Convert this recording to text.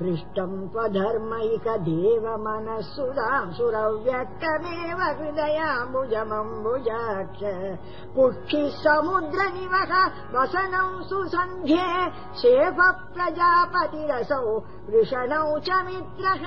पृष्टम् त्वधर्मैक देवमनः सुरव्यक्तमेव हृदयाम्बुजमम्बुजाक्ष। पुक्षिः समुद्रनिवः वसनम् सुसन्ध्ये शेफ प्रजापतिरसौ वृषणौ च मित्रः।